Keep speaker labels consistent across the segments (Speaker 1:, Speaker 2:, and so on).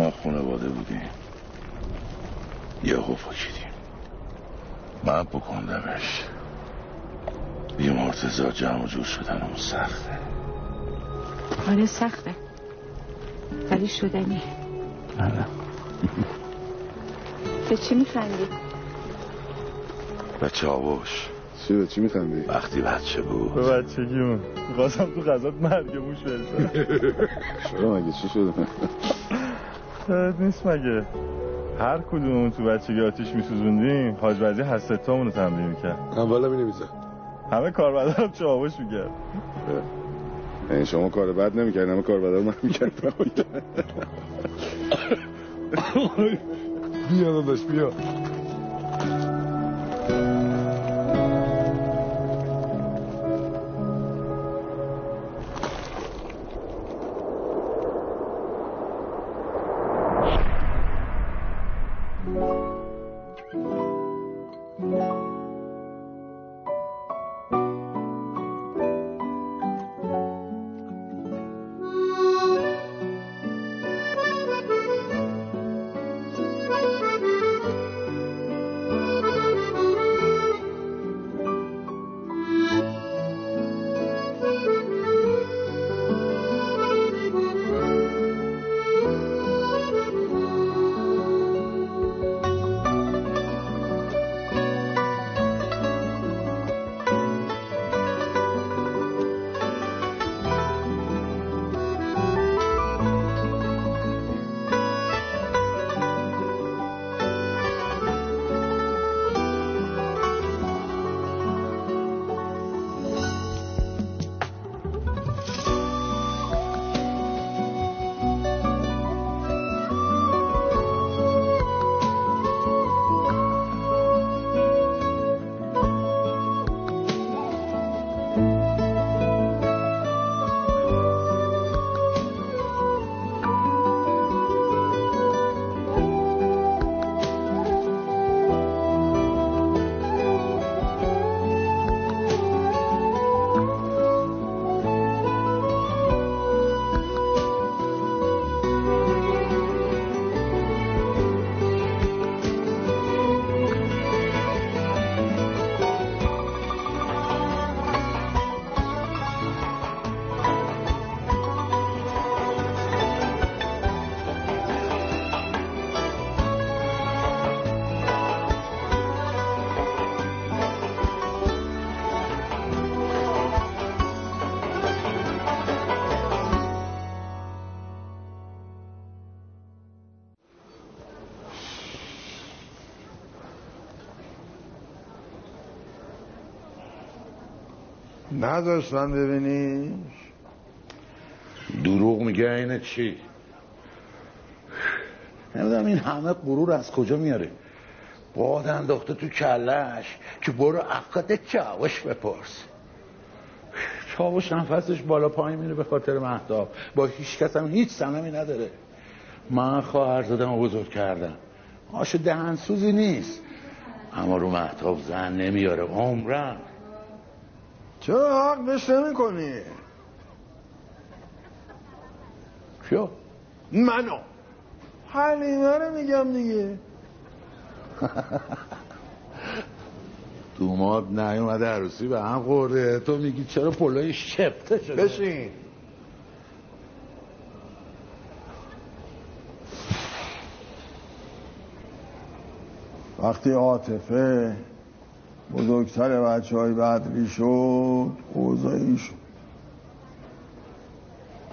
Speaker 1: ما خانواده بودیم. یه پاکیدیم من بکندمش یه مرتزا جمع جور شدن اون سخته.
Speaker 2: آره سخته. ولی شدنی.
Speaker 1: آره.
Speaker 2: به چی میخندی؟
Speaker 1: به چاوش
Speaker 3: چی به چی میخندی؟
Speaker 1: وقتی بچه بود.
Speaker 4: به بچگیمون. می‌خواستم تو غذات مرگموش برسم.
Speaker 3: چرا مگه چی شده؟
Speaker 4: یاد نیست مگه؟ هر کدوممون تو بچگی آتیش میسوزوندیم حاج وزی هستتامون رو تمرین می‌کرد.
Speaker 3: هم بالا می نمیزه
Speaker 4: همه کاربردار رو چاوش می‌کرد.
Speaker 3: یعنی شما کار بد نمی‌کردن همه کار بدار من می‌کردم. بیا داداش بیا.
Speaker 5: نداشتن ببینیش.
Speaker 1: دروغ میگه اینه چی؟ نمی‌دونم این همه غرور از کجا میاره. باد انداخته تو کلش که برو عقد چاوش بپرس. چاوش نفسش بالا پایین میره به خاطر مهداب با هیچ کس هم هیچ سنمی نداره. من خواهر زدم و بزرگ کردم. آش دهنسوزی نیست. اما رو مهتاب زن نمیاره. عمرم.
Speaker 5: چرا حق بهش نمی کنی؟
Speaker 1: کیو؟
Speaker 5: منو. حلیمه رو میگم دیگه.
Speaker 1: دوماد نیومده عروسی به هم خورده. تو میگی چرا پلوی شپته شده؟
Speaker 5: بشین. وقتی عاطفه بزرگتر بچه های بدری شد اوضاعی شد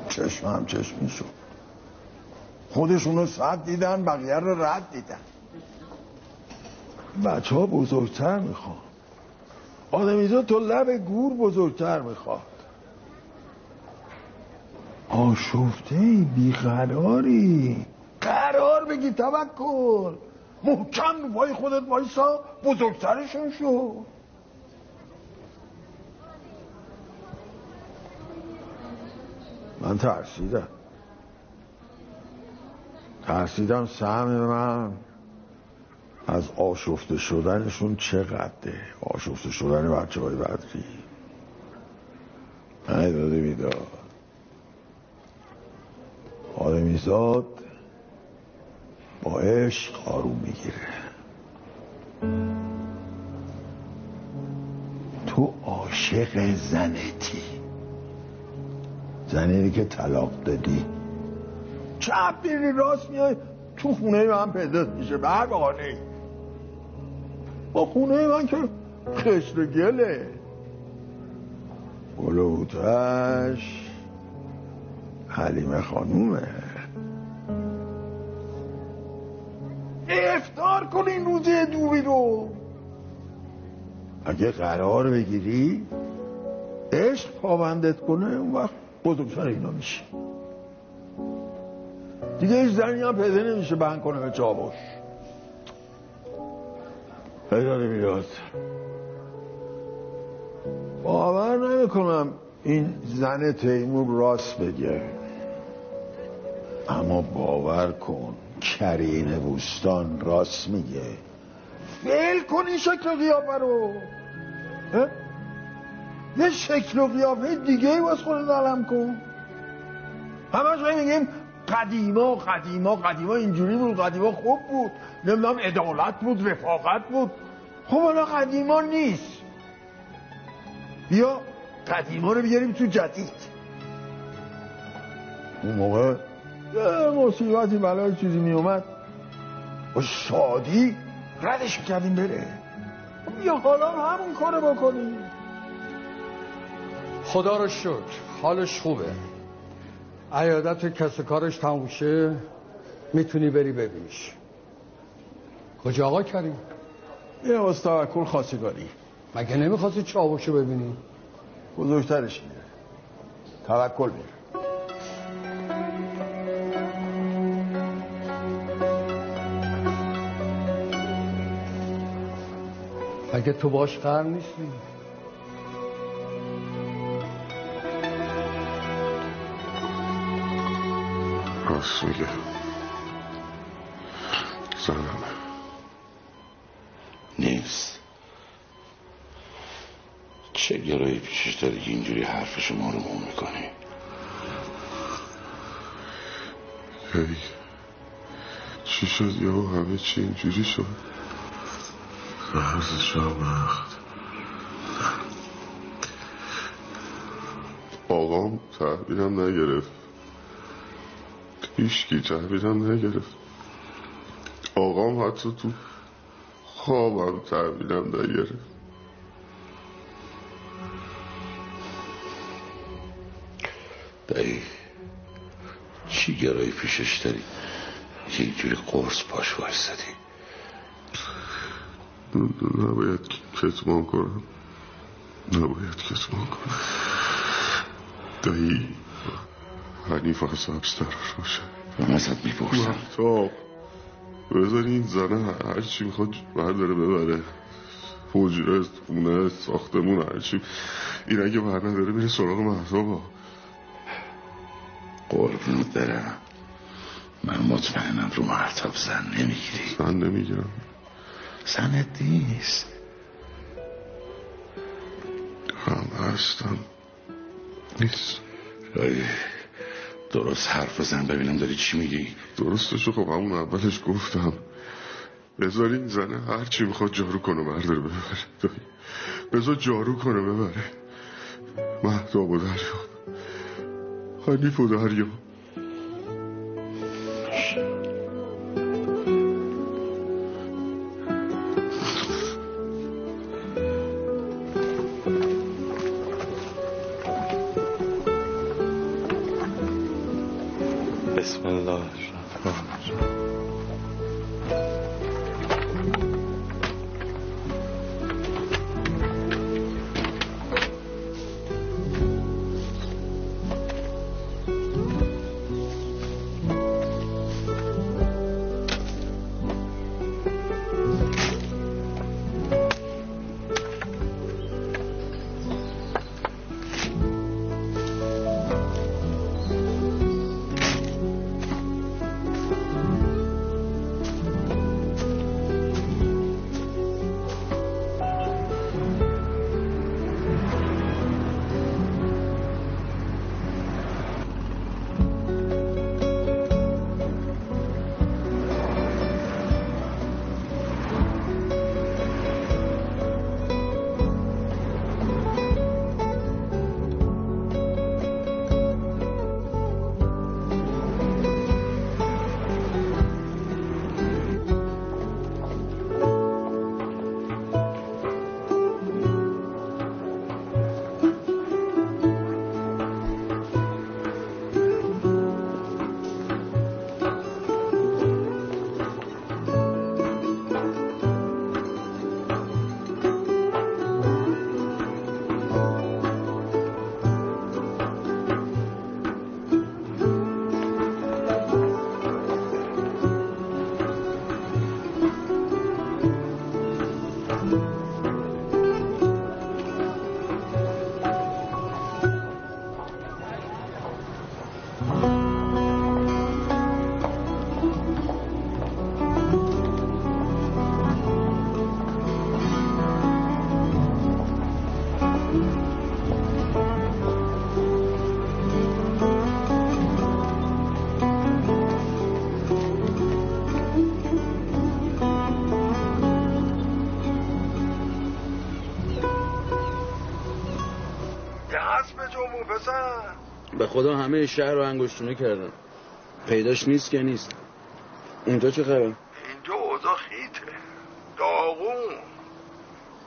Speaker 5: چشم هم چشمی شد خودشونو صد دیدن بقیه رو رد دیدن. بچه ها بزرگتر می‌خوان. آدمیزا تو لب گور بزرگتر می‌خواد. آشفته بیقراری. قرار بگی توکل. محکم رو پای خودت وایسا بزرگترشون شو. من ترسیدم. ترسیدم سهم من از آشفته شدنشون چقدره آشفته شدن بچه های بدری داده می‌داد. آدمیزاد عشق آروم می‌گیره. تو عاشق زنتی. زنی که طلاق دادی. چپ میری راست میای تو خونه من پیدات میشه. بحانه با خونه من که خشت گله. بلوتش حلیمه خانومه. افتار کن این روزه دوبی رو. اگه قرار بگیری عشق پابندت کنه اون وقت بزرگتر اینا میشه دیگه هیچ زنی هم پیدا نمیشه بند کنه به چابش پیدا نمیاد باور نمی‌کنم این زن تیمور راست بگه. اما باور کن. کرین بوستان راست میگه. فیل کن این شکل و قیافه رو؟ یه شکل و قیافه دیگه ای باز خودت علم کن. همش میگیم قدیما قدیما قدیما اینجوری بود قدیما خوب بود. نمی‌دونم عدالت بود رفاقت بود. خب حالا قدیما نیست. بیا قدیما رو بیاریم تو جدید. اون موقع یه مصیبتی بلای چیزی می اومد با شادی ردش کردیم بره. بیا حالا همون کارو بکنیم.
Speaker 6: خدا رو شکر حالش خوبه. عیادت و کس و کارش تموم شه می‌تونی بری ببینیش. کجا آقا کریم
Speaker 5: یه از توکل خواستگاری
Speaker 6: مگه نمی‌خواستی چاوشو ببینی؟
Speaker 5: بزرگترش میره توکل میره
Speaker 6: مگه تو باش قرار نیستی
Speaker 7: راست میگه. زنم.
Speaker 1: نیست. چه گرایی پیشش داری که اینجوری حرف شما رو مو می‌کنی؟
Speaker 7: هی. چی شد؟ یا همه چی اینجوری شد؟ مرز شام وقت آقام تحویلم نگرفت. هیچکی تحویلم نگرفت. آقام حتی تو خوابم تحویلم نگرفت.
Speaker 1: دایی چی گرایی پیشش داری؟ که اینجوری قرص پاش وایستدی
Speaker 7: نباید کتمان کنم. نباید کتمان کنم. دایی حنیف از سبزتر باشه.
Speaker 1: من ازت می‌پرسم.
Speaker 7: محتاب بذار این زنه هرچی می‌خواد برداره ببره. حجره خونه ساختمون هرچی این اگه بر نداره میره سراغ محتابا
Speaker 1: قربونت دارم من مطمئنم رو مرتب زن نمی‌گیری.
Speaker 7: زن نمی‌گیرم.
Speaker 1: زنت نیست
Speaker 7: هم هستم. نیست.
Speaker 1: دایی درست حرف بزن ببینم داری چی میگی.
Speaker 7: درستشو خب همون اولش گفتم. بذار این زنه هرچی می‌خواد جارو کنه برداره ببره. دایی بذار جارو کنه ببره. مهداب و دریا حنیف و دریا
Speaker 8: خدا همه شهر رو انگشتونه کردم پیداش نیست که نیست. اونجا چه خبر؟
Speaker 5: اینجا اوضاع خیته. داغون.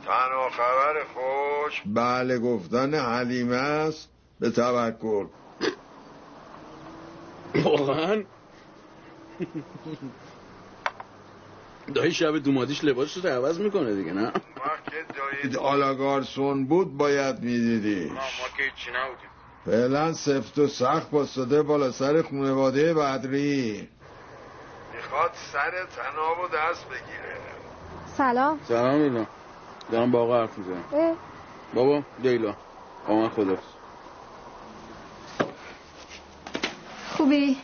Speaker 5: تنها خبر خوش بله گفتن حلیمه است. به توکل.
Speaker 8: واقعا؟ دایی شب دومادیش لباسش رو عوض می‌کنه دیگه نه؟
Speaker 5: وقت دایید آلاگارسون بود باید میدیدیش.
Speaker 8: ما که هیچی نبودیم.
Speaker 5: فعلا سفت و سخت باستاده بالا سر خونواده بدری. می‌خواد سر تناب و دست بگیره.
Speaker 9: سلام.
Speaker 8: سلام لیلا دارم با آقا حرف می‌زنم. بابا لیلا. با من خدا
Speaker 9: خوبی؟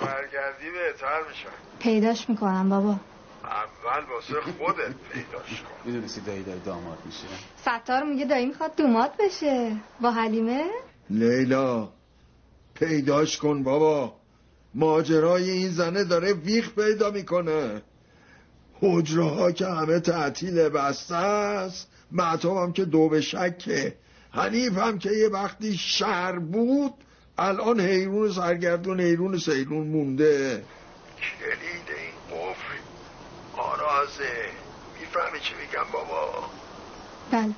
Speaker 5: برگردی بهتر میشه.
Speaker 9: پیداش می‌کنم بابا.
Speaker 5: اول واسه خودت پیداش کن.
Speaker 8: می‌دونستی دایی دایی داماد میشه.
Speaker 9: ستار میگه دایی می‌خواد دوماد بشه. با حلیمه؟
Speaker 5: لیلا پیداش کن بابا. ماجرای این زنه داره ویخ پیدا می‌کنه. حجره ها که همه تعطیل بسته است معتاب هم که دو به شکه. حنیف هم که یه وقتی شهر بود الان حیرون سرگردون حیرون سیرون مونده. کلید این قفل. آرازه می‌فهمی چی میگم بابا؟
Speaker 9: بله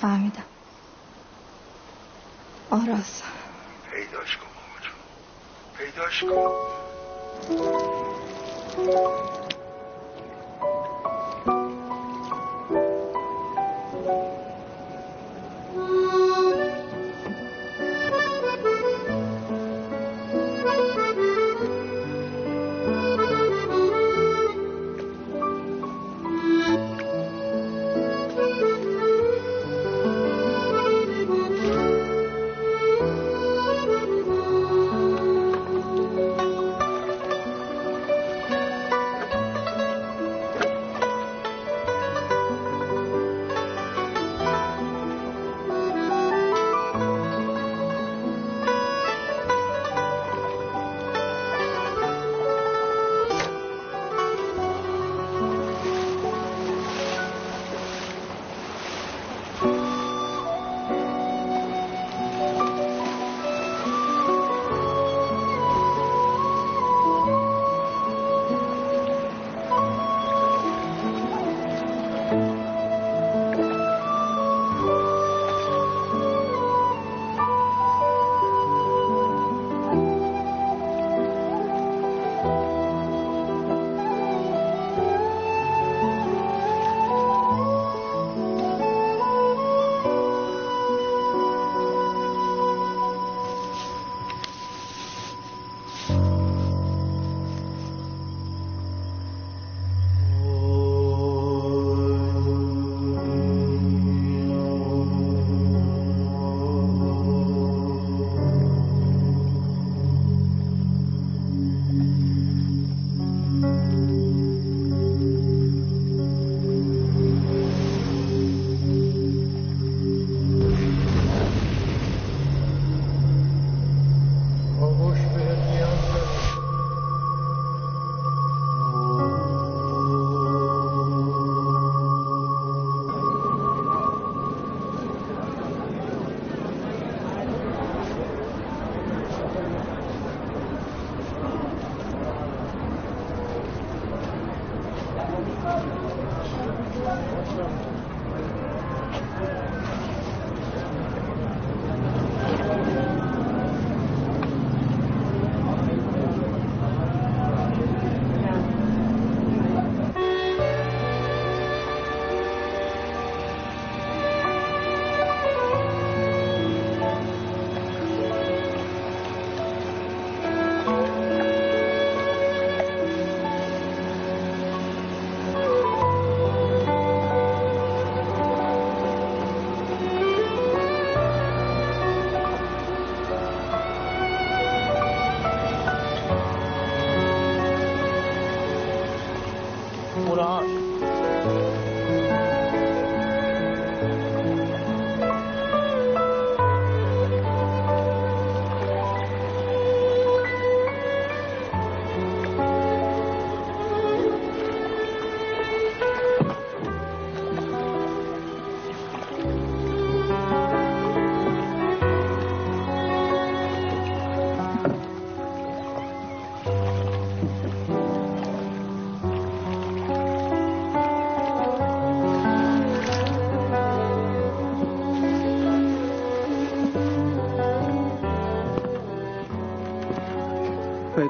Speaker 9: فهمیدم. آراز.
Speaker 5: پیداش کن بابا پیداش کن.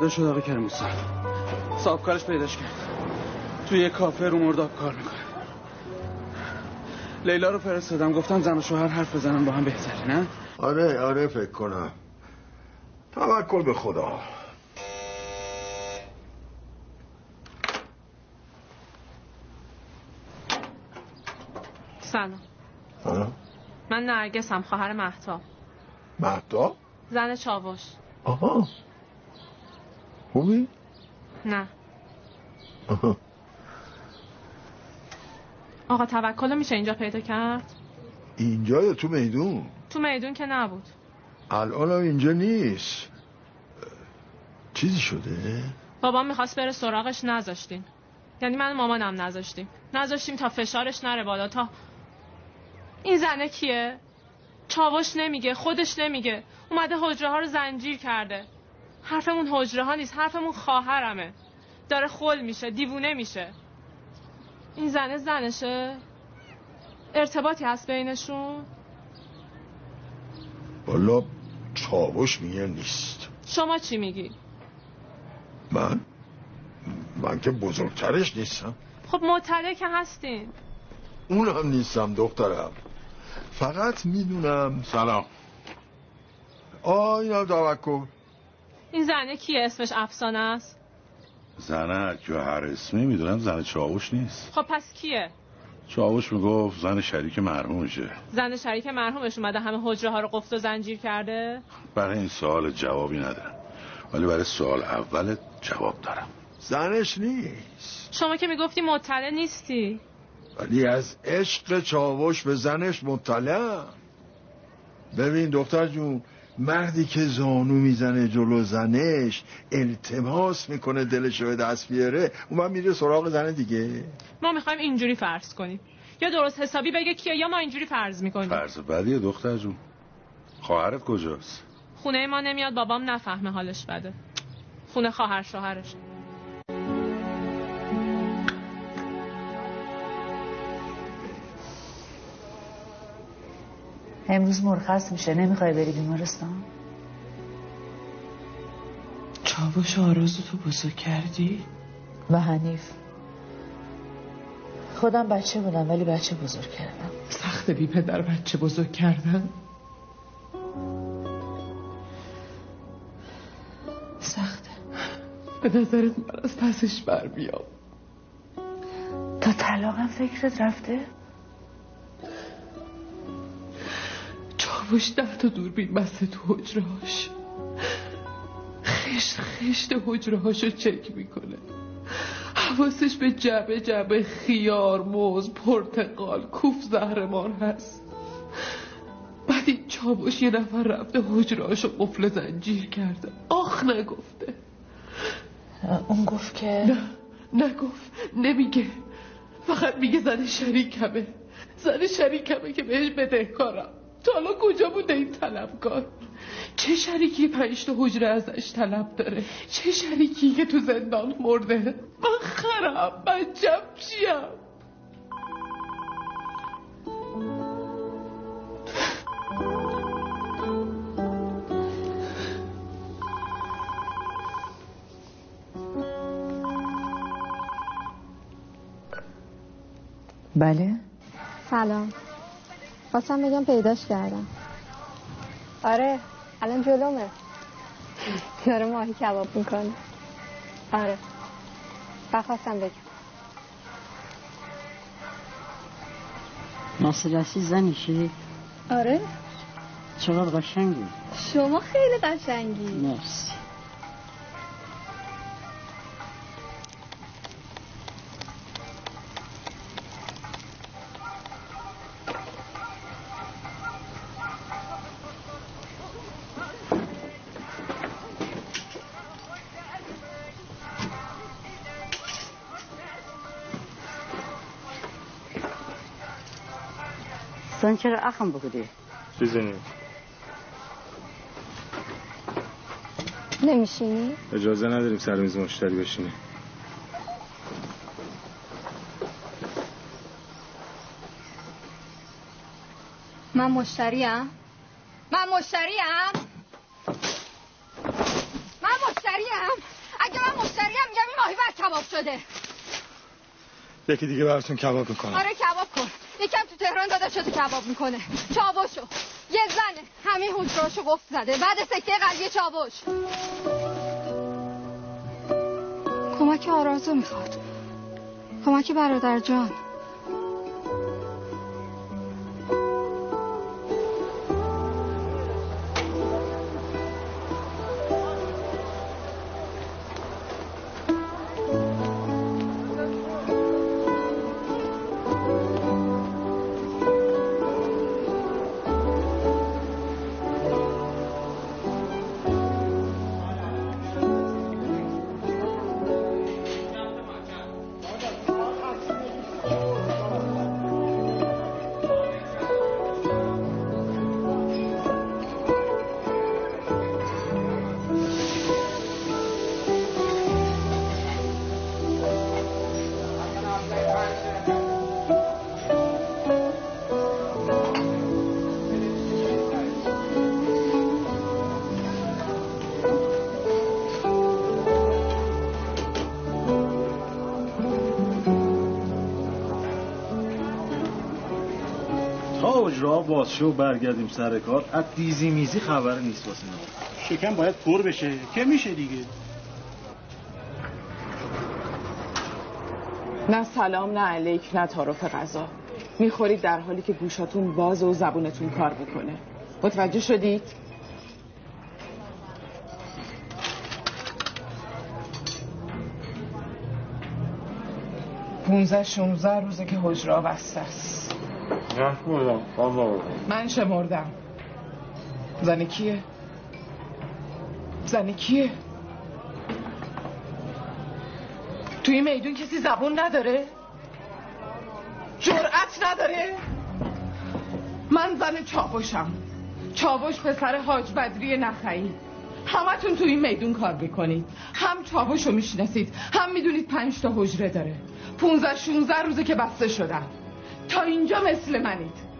Speaker 10: پیدا شد آقا کرموسا صاحب کارش پیداش کرد. توی یه کافه رو مرداب کار می‌کنه. لیلا رو فرستادم. گفتم زن و شوهر حرف بزنن با هم بهتره نه؟
Speaker 5: آره آره فکر کنم. توکل به خدا.
Speaker 11: سلام.
Speaker 5: ها؟
Speaker 11: من نرگسم خواهر مهتاب
Speaker 5: مهدا؟
Speaker 11: زن چاوش.
Speaker 5: آها. خوبی؟
Speaker 11: نه.
Speaker 5: آها.
Speaker 11: آقا توکل میشه اینجا پیدا کرد؟
Speaker 5: اینجا یا تو میدون؟
Speaker 11: تو میدون که نبود.
Speaker 5: الان هم اینجا نیست. چیزی شده؟
Speaker 11: بابام می‌خواست بره سراغش نذاشتیم یعنی من مامانم نذاشتیم. نذاشتیم تا فشارش نره بالا تا این زنه کیه؟ چاوش نمیگه خودش نمیگه. اومده حجره ها رو زنجیر کرده. حرفمون حجره ها نیست حرفمون خواهرمه. داره خل میشه دیوونه میشه. این زنه زنشه. ارتباطی هست بینشون؟
Speaker 5: والا چاوش میگه نیست.
Speaker 11: شما چی میگی؟
Speaker 5: من؟ من که بزرگترش نیستم.
Speaker 11: خب مطلع که هستین.
Speaker 5: اونم نیستم دخترم. فقط می‌دونم
Speaker 1: سلام.
Speaker 5: آه اینم توکل
Speaker 11: این زنه کیه اسمش؟ افسانه است؟
Speaker 1: زنه که هر اسمی می‌دونم زن چاوش نیست.
Speaker 11: خب پس کیه؟
Speaker 1: چاوش می‌گفت زن شریک مرحومشه.
Speaker 11: زن شریک مرحومش اومده همه حجره ها رو قفل و زنجیر کرده؟
Speaker 1: برای این سوال جوابی ندارم. ولی برای سوال اول جواب دارم.
Speaker 5: زنش نیست.
Speaker 11: شما که می‌گفتی مطلع نیستی.
Speaker 5: ولی از عشق چاوش به زنش مطلع. ببین دختر جون مردی که زانو می‌زنه جلو زنش التماس می‌کنه دلش رو به دست بیاره اون من میره سراغ زن دیگه.
Speaker 11: ما می‌خوایم اینجوری فرض کنیم. یا درست حسابی بگه کیه یا ما اینجوری فرض می‌کنیم.
Speaker 1: فرض بدیه دختر جون؟ خواهرت کجاست؟
Speaker 11: خونه ما نمیاد بابام نفهمه حالش بده. خونه خواهر شوهرش.
Speaker 2: امروز مرخص میشه. نمی‌خوای بری بیمارستان؟
Speaker 12: چاوش آرازو تو بزرگ کردی؟
Speaker 2: و حنیف. خودم بچه بودم ولی بچه بزرگ کردم.
Speaker 12: سخت بی پدر بچه بزرگ کردن.
Speaker 2: سخته.
Speaker 12: به نظرت من از پسش بر بیام.
Speaker 2: تا طلاقم فکرت رفته؟
Speaker 12: چاوش ده تا دوربین بسته تو حجرهاش خشت خشت حجره هاشو چک می‌کنه. حواسش به جبه جبه خیار موز پرتقال کوف زهرمان هست. بعد این چاوش یه نفر رفته حجره هاشو قفل زنجیر کرده. آخ نگفته.
Speaker 2: اون گفت که
Speaker 12: نه نگفت. نمیگه. فقط میگه زن شریکمه. زن شریکمه که بهش بدهکارم تا حالا کجا بوده این طلبکار چه شریکی پنج تا حجره ازش طلب داره؟ چه شریکی که تو زندان مرده؟ من خرم من جمشیم
Speaker 2: بله؟
Speaker 9: سلام. خواستم بگم پیداش کردم. آره الان جلومه. داره ماهی کباب می‌کنه. آره. و خواستم بگم.
Speaker 13: ناصرسی زنیشی
Speaker 9: آره.
Speaker 13: چقدر قشنگی.
Speaker 9: شما خیلی قشنگی.
Speaker 13: مرسی. Sen چرا اخم بکدی
Speaker 14: چیزی نیست.
Speaker 9: نمیشینی؟
Speaker 14: اجازه نداریم سر میز مشتری بشینی.
Speaker 9: من مشتریم. من مشتریم. من مشتریم. ماهی بر کباب شده.
Speaker 4: یکی دیگه براتون کباب می‌کنم.
Speaker 9: آره کباب. تهران داداشتو کباب می‌کنه. چاوشو یه زنه همین حجراشو گفت زده. بعد سکته قلبی چاوش. کمک آرازو می‌خواد. کمک برادر جان.
Speaker 15: تا اجرا باز شو و برگردیم سر کار. از دیزی میزی خبر نیست واسه ما.
Speaker 16: شکم باید پر بشه. که میشه دیگه؟
Speaker 17: نه سلام نه علیک نه تعارف غذا. می‌خورید در حالی که گوشاتون باز و زبونتون کار می‌کنه متوجه شدید؟ پونزه شونزه روزه که حجرا بسته است من شمردم زنی کیه؟ زنی کیه؟ توی میدون کسی زبون نداره؟ جرأت نداره؟ من زن چاوشم چاوش پسر حاج بدری نخعی همتون تو این میدون کار می‌کنید هم چاوش رو می‌شناسید هم می‌دونید پنج تا حجره داره پونزه شونزه روزه که بسته شدن تا اینجا مثل منید.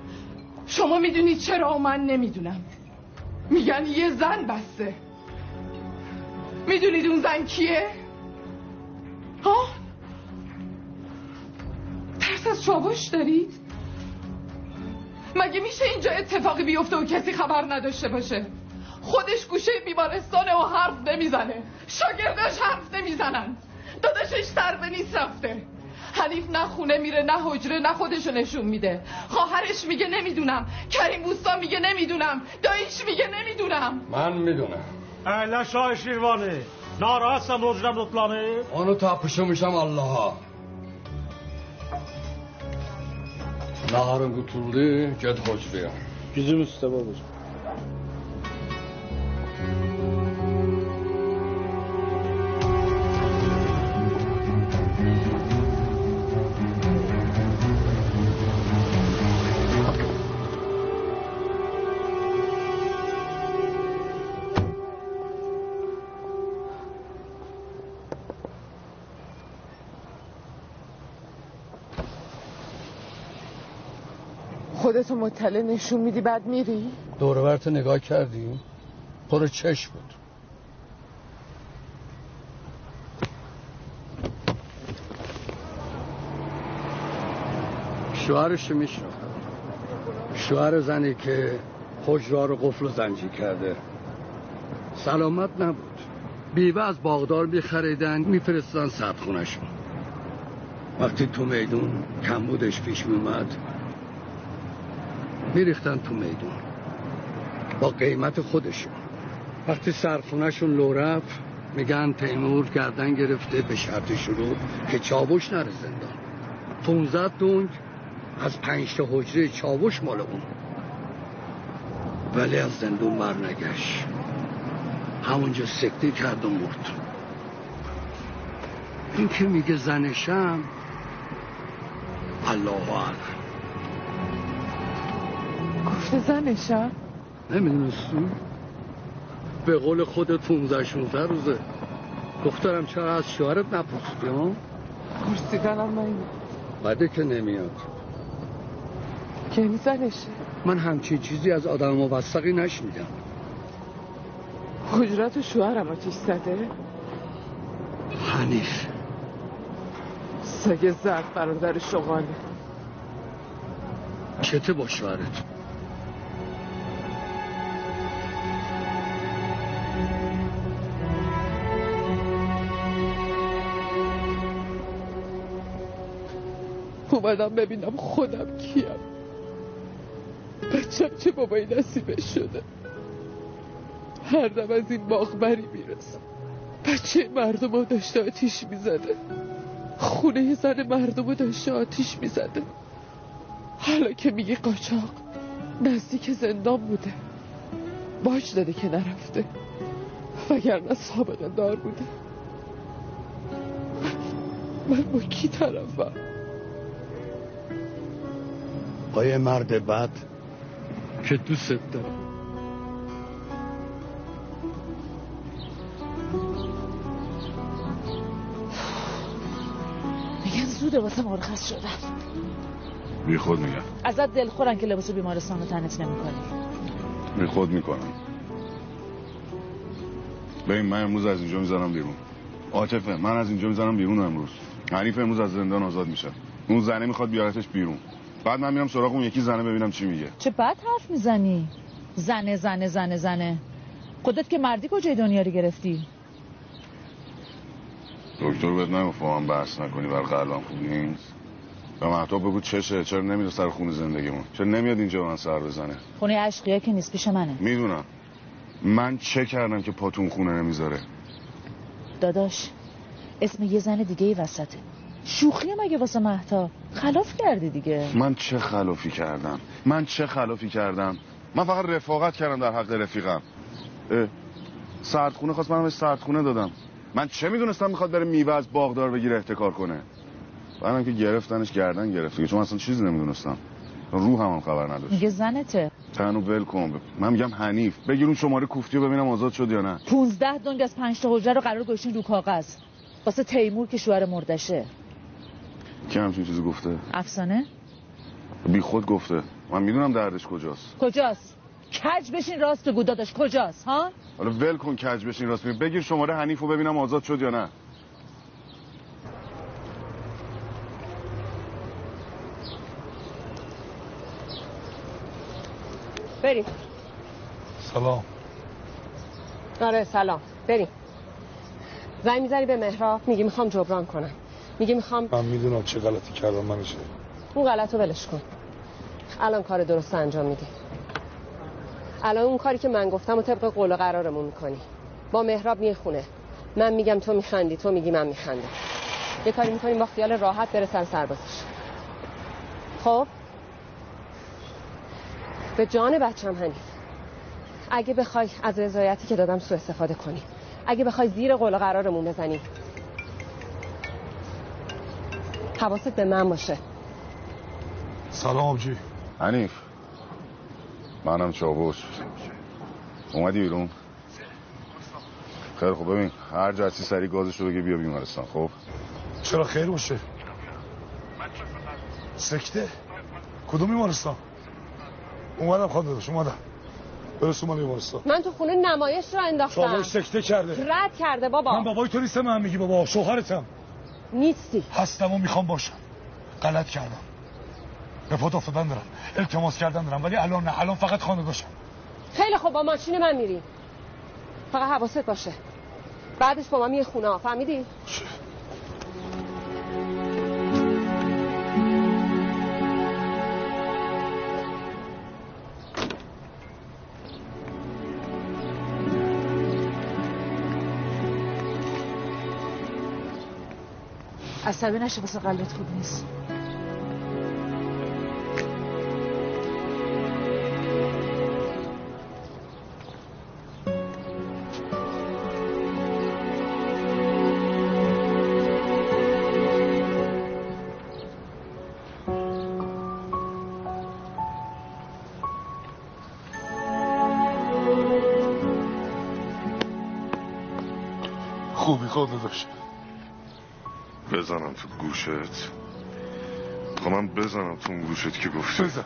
Speaker 17: شما می‌دونید چرا و من نمی‌دونم. میگن یه زن بسته. می‌دونید اون زن کیه؟ ها؟ ترس از چاوش دارید؟ مگه میشه اینجا اتفاقی بیفته و کسی خبر نداشته باشه؟ خودش گوشه بیمارستانه و حرف نمی‌زنه. شاگرداش حرف نمی‌زنن. داداشش سر به نیست رفته. حنیف نه خونه میره نه حجره نه خودشو نشون میده. خواهرش میگه نمی‌دونم. کریم بوستا میگه نمی‌دونم. داییش میگه نمی‌دونم.
Speaker 6: من می‌دونم.
Speaker 16: اهلا شاه شیروانه ناراحتم حجرم رطلانه
Speaker 6: Onu tapışmışam Allah'a. Naharın qutuldu, get hocraya.
Speaker 16: Bizim üstə babacığım.
Speaker 17: خودتو مطلع نشون میدی بعد میری؟
Speaker 6: دورورت نگاه کردی؟ پر چش بود. شوهرش میشناختم شوهر زنی که حجرا رو قفل و زنجیر کرده. سلامت نبود. بیوه از باغدار میخریدن میفرستن سب خونشون وقتی تو میدون کمبودش پیش میومد میریختن تو میدون. با قیمت خودشون. وقتی سرخونهشون لو رفت میگن تیمور گردن گرفته به شرط شروع که چاوش نره زندان. 15 دونگ از پنج تا حجره چاوش مال اون. ولی از زندون برنگشت همونجا سکته کرد و مرد. این که میگه زنشم الله اعلم.
Speaker 17: گفته زنشم
Speaker 6: نمی‌دونستی؟ به قول خودت 15 16 روزه. دخترم چرا از شوهرت نپرسیدی ها؟
Speaker 17: پرسیدنم من.
Speaker 6: بده که نمیاد.
Speaker 17: که زنشه
Speaker 6: من همچین چیزی از آدم موثقی نشنیدم.
Speaker 17: حجرت و شوهرم آتیش زده؟
Speaker 6: حنیف.
Speaker 17: سگ زرد برادر شغاله.
Speaker 6: کته با شوهرت؟
Speaker 17: اومدم ببینم خودم کیم. بچم چه بابایی نصیبش شده. هر دم از این باغبری می‌رسم. بچه مردم رو داشته آتیش می‌زده. خونه زن مردم رو داشته آتیش می‌زده. حالا که میگی قاچاق نزدیک زندان بوده. باج داده که نرفته. وگرنه سابقه دار بوده. من با کی طرفم؟
Speaker 6: با یه مرد بد که دوست داره.
Speaker 2: میگن زوده واسه مرخص شدن.
Speaker 3: بی خود میگم
Speaker 2: ازت دلخورن که لباس بیمارستان رو تنت نمی‌کنی.
Speaker 3: بی خود می‌کنم. ببین من امروز از اینجا می‌زنم بیرون. عاطفه من از اینجا می‌زنم بیرون امروز. حنیف امروز از زندان آزاد میشه. اون زنه می‌خواد بیارتش بیرون. بعد من میرم سراغ اون یکی زنه ببینم چی میگه.
Speaker 2: چه بد حرف می‌زنی؟ زنه زنه زنه زنه. خودت که مردی کجای دنیا رو گرفتی؟
Speaker 3: دکتر بهت نگفت با من بحث نکنی بر قلبم خوب نیست. به محتاب بگو چشه چرا نمیره سر خون زندگیمون؟ چرا نمیاد اینجا من سر بزنه؟
Speaker 2: خونه عشقیه که نیست پیش منه.
Speaker 3: می‌دونم. من چه کردم که پاتون خونه نمی‌ذاره؟
Speaker 2: داداش اسم یه زن دیگه ای وسطه. شوخی مگه واسه مهتا. خلاف کردی دیگه.
Speaker 3: من چه خلافی کردم؟ من چه خلافی کردم؟ من فقط رفاقت کردم در حق رفیقم. سردخونه خواست منم سردخونه دادم. من چه می‌دونستم می‌خواد بره میوه از باغدار بگیره احتکار کنه؟ بعدم که گرفتنش گردن گرفت چون اصلا چیزی نمی‌دونستم. روح هم, هم خبر نداشت.
Speaker 2: میگه زنته.
Speaker 3: تنو ول کن. من میگم حنیف. بگیر اون شماره کوفتی رو ببینم آزاد شد یا نه.
Speaker 2: 15 دنگ از 5 تا حجره رو قرار گذاشتین رو کاغذ. واسه تیمور که شوهر مردشه.
Speaker 3: کی همچین چیزی گفته؟
Speaker 2: افسانه؟
Speaker 3: بی خود گفته. من می‌دونم دردش کجاست.
Speaker 2: کجاست؟ کج بشین راست بگو داداش کجاست ها؟
Speaker 3: حالا ول کن کج بشین راست بگیر بگیر شماره حنیف رو ببینم آزاد شد یا نه.
Speaker 18: بریم.
Speaker 19: سلام.
Speaker 18: آره سلام. بریم. زنگ می‌زنی به مهراب؟ میگی می‌خوام جبران کنم. میگی می‌خوام
Speaker 19: من می‌دونم چه غلطی کردم منشه
Speaker 18: اون غلط رو ولش کن. الان کار درست انجام میدی. الان اون کاری که من گفتم و طبق قول و قرارمون می‌کنی. با مهراب میه خونه. من میگم تو میخندی تو میگی من میخندم. یه کاری می‌کنیم با خیال راحت برسن سربازش. خب؟ به جان بچم هنیف اگه بخوای از رضایتی که دادم سوء استفاده کنی. اگه بخوای زیر قول و قرارمون بزنی. حواست به من باشه.
Speaker 19: سلام آبجی.
Speaker 3: حنیف منم چاوش اومدی بیرون؟ خیلی خب ببین هر جاتی سری گازش رو بگی بیا بیمارستان خب؟
Speaker 19: چرا خیر باشه؟ سکته؟ کدوم بیمارستان؟ اومدم خانم داداش اومدم. برس اومد بیمارستان.
Speaker 18: من تو خونه نمایش رو انداختم.
Speaker 19: شما سکته کرده.
Speaker 18: رد کرده بابا.
Speaker 19: من بابای تو نیستم من میگی بابا شوهرتم.
Speaker 18: نیستی.
Speaker 19: هستم و می‌خوام باشم. غلط کردم. به پات افتادن دارم. التماس کردن دارم. ولی الان نه. الان فقط خانه داشتم.
Speaker 18: خیلی خوب با ماشین من میری. فقط حواست باشه. بعدش با من یه خونه. فهمیدی؟
Speaker 2: عصبی نشه واسه قلبت خوب نیست.
Speaker 19: خوبی خود داشت
Speaker 3: بزنم تو گوشت. من بزنم تو اون گوشت که گفتی.
Speaker 19: بزن.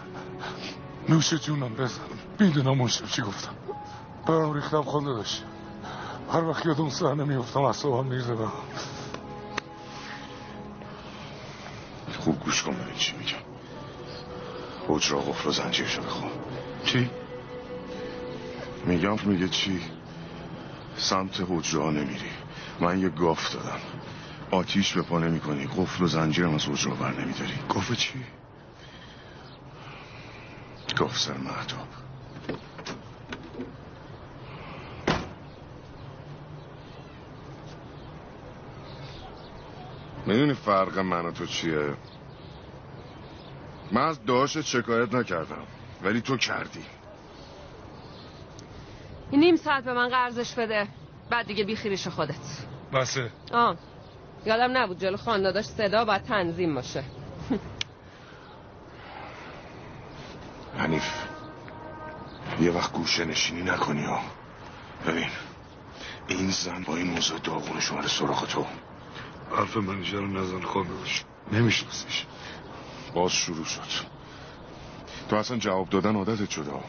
Speaker 19: نوش جونم بزن. می‌دونم اون شب چی گفتم. برام ریختم خانده داشت. هر وقت یاد اون صحنه میفتم اصابم میرزه.
Speaker 3: خوب گوش کن ببین چی میگم. حجرا قفل و زنجیر شده خب. چی؟ میگم میگه چی؟ سمت حجرا نمیری. من یه گاف دادم. آتیش به پا نمی کنی قفل و زنجیرم از حجرا بر نمیداری. گفه چی؟ گفت سر محتاب می‌دونی فرق من و تو چیه؟ من از داشت شکایت نکردم ولی تو کردی.
Speaker 18: این نیم ساعت به من قرضش بده بعد دیگه بیخیریش خودت.
Speaker 19: بسه.
Speaker 18: آه. یادم نبود جلو خانداداش صدا باید تنظیم باشه.
Speaker 3: حنیف یه وقت گوشه نشینی نکنی ها. ببین این زن با این موضوع داغونش اومده سراغ تو.
Speaker 19: حرف منیجر رو نزن خوانداداش نمیشناسیش.
Speaker 3: باز شروع شد. تو اصلا جواب دادن عادتت شده ها.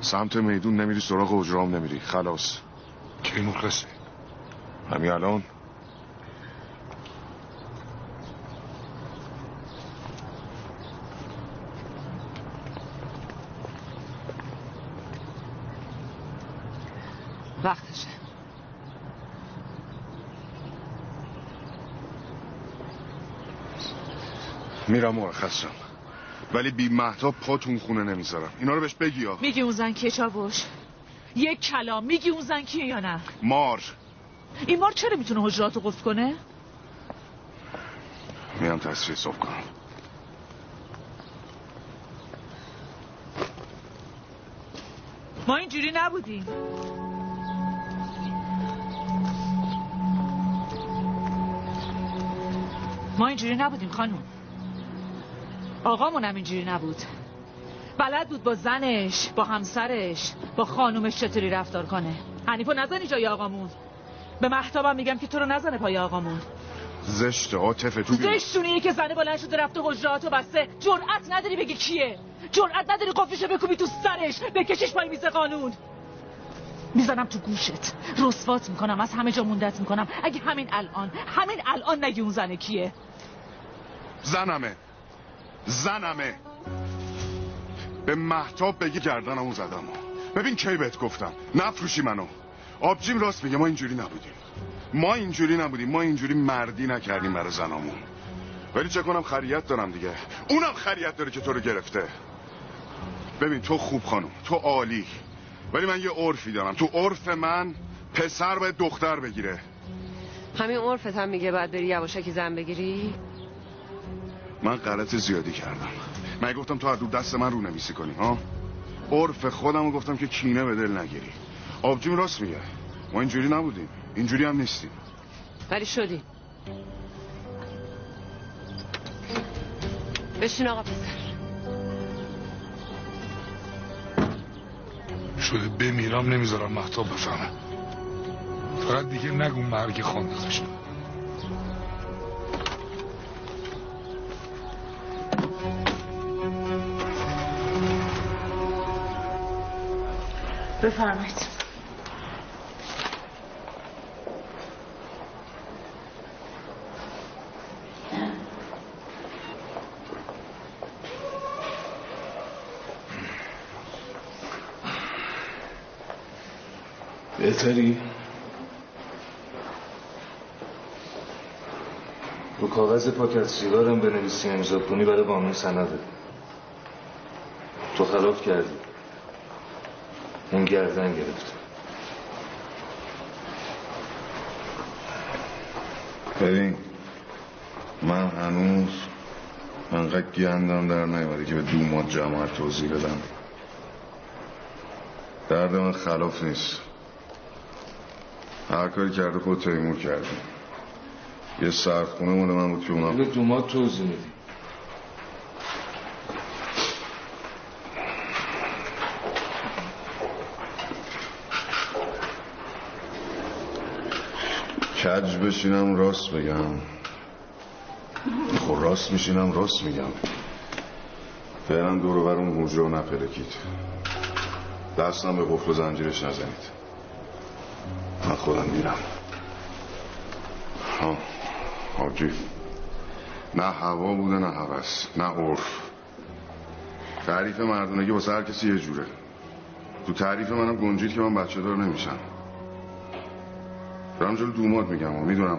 Speaker 3: سمت میدون نمیری سراغ اجرام نمیری. خلاص.
Speaker 19: کی مرخصی
Speaker 3: همین الان؟ میرم مرخصم ولی بی محتاب پاتون خونه نمی‌ذارم. اینا رو بهش بگی ها
Speaker 2: میگی اون زن کیه چاوش؟ یک کلام. میگی اون زن کیه یا نه؟
Speaker 3: مار.
Speaker 2: این مار چرا می‌تونه حجراتو قفل کنه؟
Speaker 3: میرم تصفیه حساب کنم.
Speaker 2: ما اینجوری نبودیم. ما اینجوری نبودیم خانوم آقامون هم اینجوری نبود. بلد بود با زنش با همسرش با خانومش چطوری رفتار کنه. حنیفو نزنی جای آقامون. به محتابم میگم که تو رو نزنه پای آقامون.
Speaker 3: زشت عاطفه تو.
Speaker 2: زشتونیه که زنه بلند شده رفته حجراتو بسته. جرأت نداری بگی کیه؟ جرأت نداری قفلشو بکوبی تو سرش بکشیش پای میز قانون. می‌زنم تو گوشت. رسوات می‌کنم از همه جا موندت می‌کنم. اگه همین الان همین الان نگی اون زنه کیه.
Speaker 3: زنمه. زنمه. به محتاب بگی گردنمو زدم. ببین کی بهت گفتم. نفروشی منو. آبجیم راست میگه ما اینجوری نبودیم. ما اینجوری نبودیم. ما اینجوری مردی نکردیم برای زنامون. ولی چه کنم خریت دارم دیگه. اونم خریت داره که تو رو گرفته. ببین تو خوب خانم. تو عالی. ولی من یه عرفی دارم. تو عرف من پسر باید دختر بگیره.
Speaker 18: همین عرفت هم میگه باید بری یواشکی زن بگیری؟
Speaker 3: من غلط زیادی کردم. من گفتم تو از رو دست من رو نمیسی کنی ها؟ عرف خودم رو گفتم که کینه به دل نگیری. آبجیم راست میگه. ما اینجوری نبودیم. اینجوری هم نیستیم.
Speaker 18: ولی شدی بشین آقا پسر.
Speaker 19: شده بمیرم نمی‌ذارم محتاب بفهمه. فقط دیگه نگو مرگ خواندازش
Speaker 2: بفرمایید.
Speaker 15: بهتری؟ رو کاغذ پاکت سیگارم بنویسی امضا کنی برای قانون سنده. تو خلاف کردی. اون گردن گرفت.
Speaker 3: ببین من هنوز انقدر گندم در نیومده که به دومات جماعت توضیح بدم. درد من خلاف نیست. هر کاری کرده خود تیمور کرده. یه سردخونه مال من بود که اونا
Speaker 15: به دومات توضیح میدی.
Speaker 3: کج بشینم راست بگم. خب راست میشینم راست میگم. فعلا دور بر اون حجره و نپلکید. دستم به قفل و زنجیرش نزنید. من خودم میرم. ها آبجی نه هوا بوده نه هوس نه عرف. تعریف مردونگی واسه هر کسی یه جوره. تو تعریف منم گنجید که من بچه دار نمیشم. دارم جلو دومات میگم و می‌دونم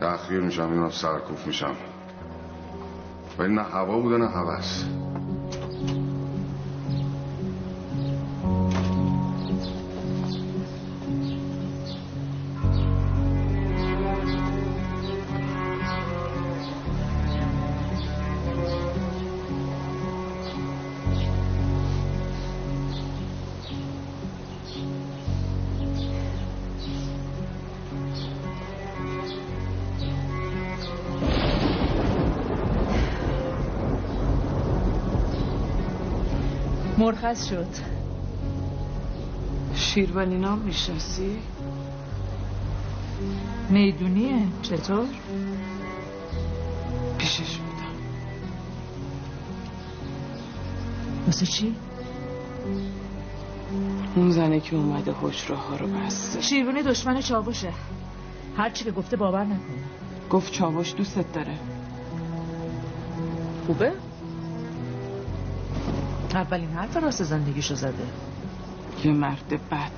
Speaker 3: تأخیر میشم می‌دونم سرکوف میشم. ولی نه هوا بوده نه هوس.
Speaker 2: مرخص شد
Speaker 17: شیروانی نام می‌شناسی؟
Speaker 2: میدونیه چطور؟
Speaker 17: پیشش بودم
Speaker 2: واسه چی؟
Speaker 17: اون زنه که اومده حجره ها رو بسته
Speaker 2: شیروانی دشمن چاوشه هرچی که گفته باور نکن
Speaker 17: گفت چاوش دوستت داره
Speaker 2: خوبه؟ اولین حرف راست زندگیشو زده.
Speaker 17: یه مرد بد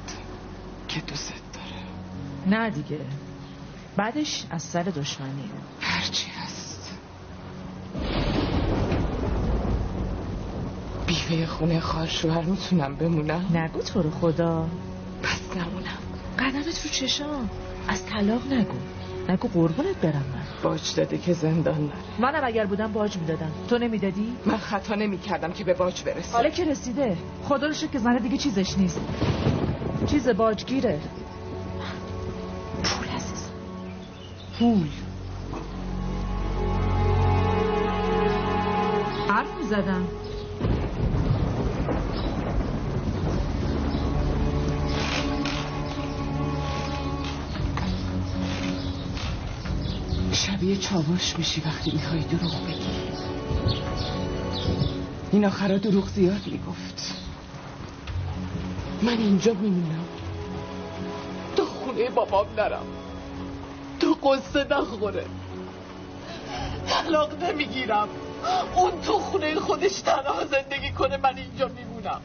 Speaker 17: که دوست داره.
Speaker 2: نه دیگه. بعدش از سر دشمنی.
Speaker 17: هرچی هست. بیوه خونه خواهر شوهر می‌تونم بمونم؟
Speaker 2: نگو تو رو خدا.
Speaker 17: پس نمونم.
Speaker 2: قدمت رو چشام. از طلاق نگو. نگو قربونت برم من.
Speaker 17: باج داده که زندان نره.
Speaker 2: منم اگر بودم باج می‌دادم. تو نمی‌دادی؟
Speaker 17: من خطا نمی‌کردم که به باج برسه
Speaker 2: حالا که رسیده. خدا رو که زنه دیگه چیزش نیست. چیز باجگیره. پول عزیزم.
Speaker 17: پول.
Speaker 2: حرف می‌زدم.
Speaker 17: شبیه چاوش میشی وقتی می‌خوای دروغ بگی. این آخرا دروغ زیاد می‌گفت. من اینجا میمونم. تو خونه بابام نرم. تو قصه نخوره. طلاق نمی‌گیرم. اون تو خونه خودش تنها زندگی کنه من اینجا میمونم.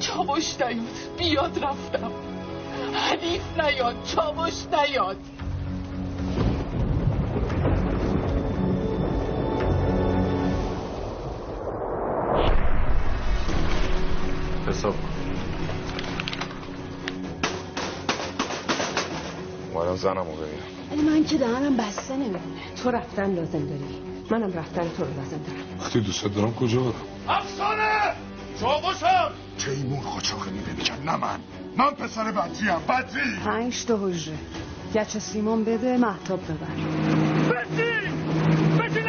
Speaker 17: چاوش نیاد. بیاد رفتم. حنیف نیاد. چاوش نیاد.
Speaker 4: حساب کن اومدم زنم رو ببینم
Speaker 18: ولی من که دهنم بسته نمیمونه تو رفتن لازم داری. منم رفتن تو رو لازم دارم.
Speaker 3: وقتی دوست دارم کجا برم؟
Speaker 19: افسانه! چاوشم تیمور قاچاقی میده می‌کرد نه من. من پسر بدریم بدری
Speaker 18: پنج تا حجره. گچ سیمان بده محتاب ببر.
Speaker 19: بسی بسی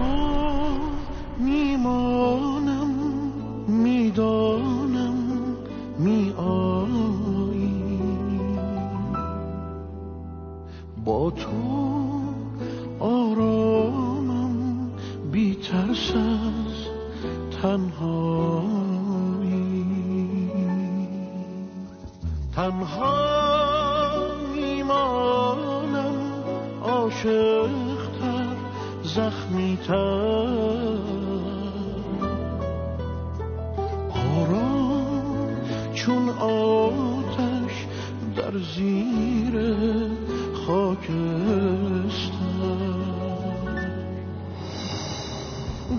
Speaker 20: تنها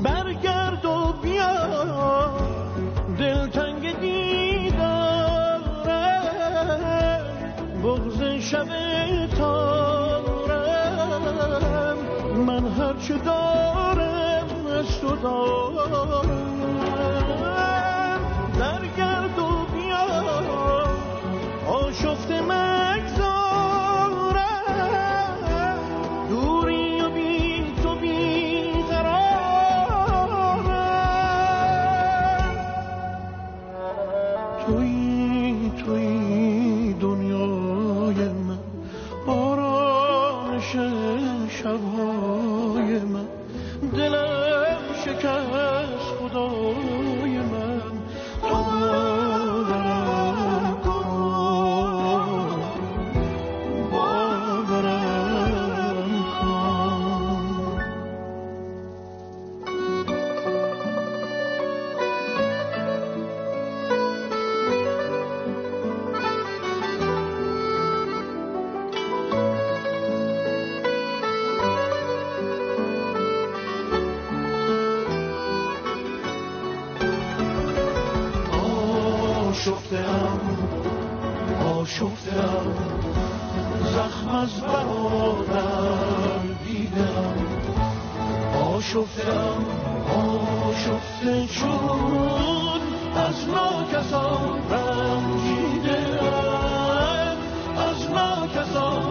Speaker 20: برگرد و بیا. دلتنگ دیداره. بغز شب تارم من هرچه دارم از تو دارم. آشفتم زخم از برادر دیدم. آشفتم آشفته چون از ناکسان رنجیده از ناکسان رنجیده